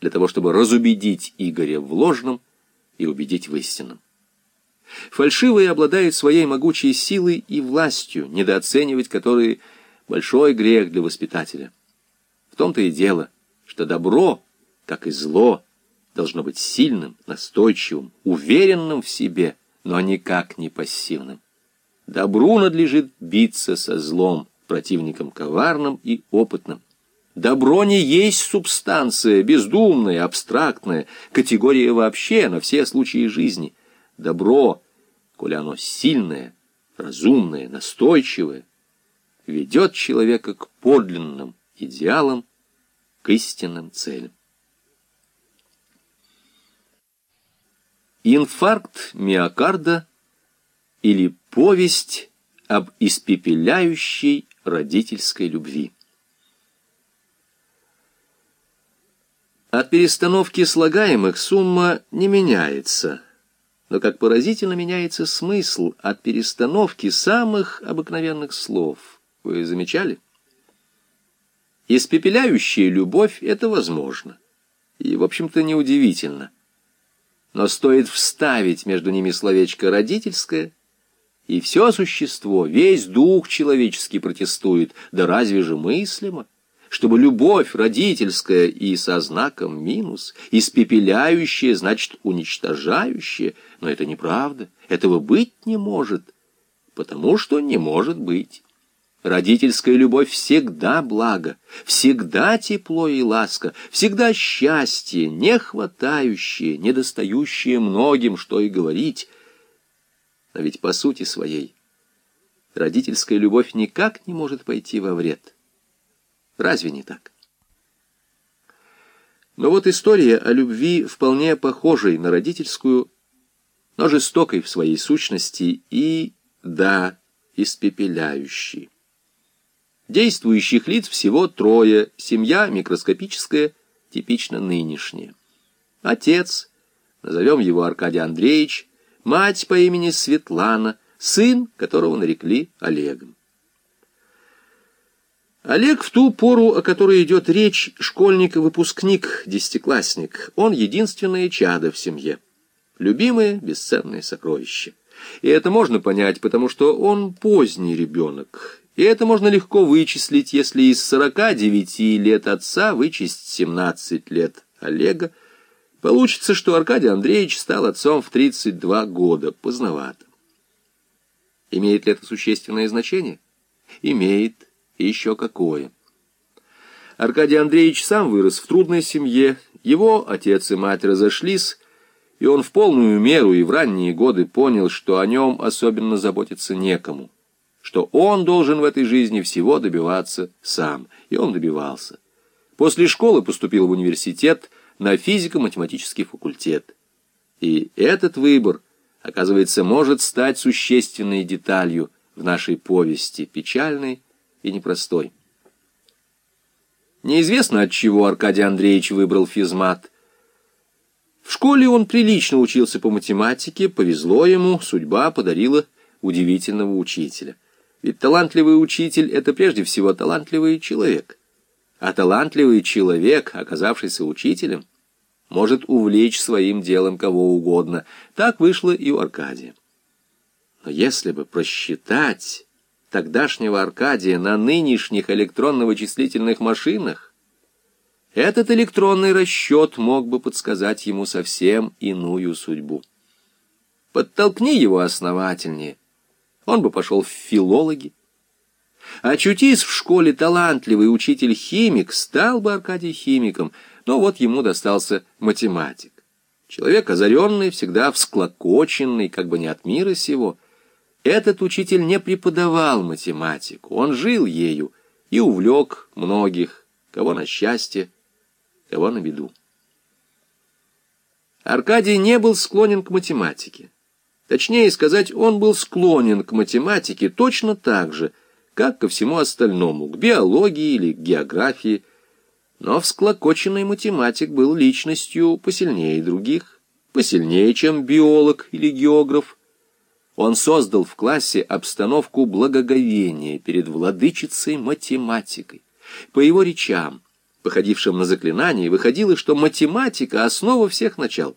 для того, чтобы разубедить Игоря в ложном и убедить в истинном. Фальшивые обладают своей могучей силой и властью, недооценивать которые большой грех для воспитателя. В том-то и дело, что добро, как и зло, должно быть сильным, настойчивым, уверенным в себе, но никак не пассивным. Добру надлежит биться со злом, противником коварным и опытным. Добро не есть субстанция, бездумная, абстрактная, категория вообще на все случаи жизни. Добро, коли оно сильное, разумное, настойчивое, ведет человека к подлинным идеалам, к истинным целям. Инфаркт миокарда или повесть об испепеляющей родительской любви. От перестановки слагаемых сумма не меняется, но как поразительно меняется смысл от перестановки самых обыкновенных слов. Вы замечали? Испепеляющая любовь — это возможно. И, в общем-то, неудивительно. Но стоит вставить между ними словечко «родительское», и все существо, весь дух человеческий протестует, да разве же мыслимо? Чтобы любовь родительская и со знаком минус, испепеляющая, значит, уничтожающая, но это неправда, этого быть не может, потому что не может быть. Родительская любовь всегда благо, всегда тепло и ласка, всегда счастье, не хватающее, недостающее многим, что и говорить. Но ведь по сути своей родительская любовь никак не может пойти во вред. Разве не так? Но вот история о любви вполне похожей на родительскую, но жестокой в своей сущности и, да, испепеляющей. Действующих лиц всего трое, семья микроскопическая, типично нынешняя. Отец, назовем его Аркадий Андреевич, мать по имени Светлана, сын, которого нарекли Олегом. Олег в ту пору, о которой идет речь, школьник-выпускник, десятиклассник. Он единственное чадо в семье. Любимое, бесценное сокровище. И это можно понять, потому что он поздний ребенок. И это можно легко вычислить, если из 49 лет отца вычесть 17 лет Олега. Получится, что Аркадий Андреевич стал отцом в 32 года. Поздновато. Имеет ли это существенное значение? Имеет и еще какое. Аркадий Андреевич сам вырос в трудной семье, его отец и мать разошлись, и он в полную меру и в ранние годы понял, что о нем особенно заботиться некому, что он должен в этой жизни всего добиваться сам, и он добивался. После школы поступил в университет на физико-математический факультет. И этот выбор, оказывается, может стать существенной деталью в нашей повести, печальной, и непростой. Неизвестно, от чего Аркадий Андреевич выбрал физмат. В школе он прилично учился по математике, повезло ему, судьба подарила удивительного учителя. Ведь талантливый учитель — это прежде всего талантливый человек. А талантливый человек, оказавшийся учителем, может увлечь своим делом кого угодно. Так вышло и у Аркадия. Но если бы просчитать тогдашнего Аркадия на нынешних электронно-вычислительных машинах, этот электронный расчет мог бы подсказать ему совсем иную судьбу. Подтолкни его основательнее, он бы пошел в филологи. Очутись в школе талантливый учитель-химик, стал бы Аркадий химиком, но вот ему достался математик. Человек озаренный, всегда всклокоченный, как бы не от мира сего — этот учитель не преподавал математику, он жил ею и увлек многих, кого на счастье, кого на беду. Аркадий не был склонен к математике. Точнее сказать, он был склонен к математике точно так же, как ко всему остальному, к биологии или к географии, но всклокоченный математик был личностью посильнее других, посильнее, чем биолог или географ, он создал в классе обстановку благоговения перед владычицей математикой. По его речам, походившем на заклинание, выходило, что математика — основа всех начал.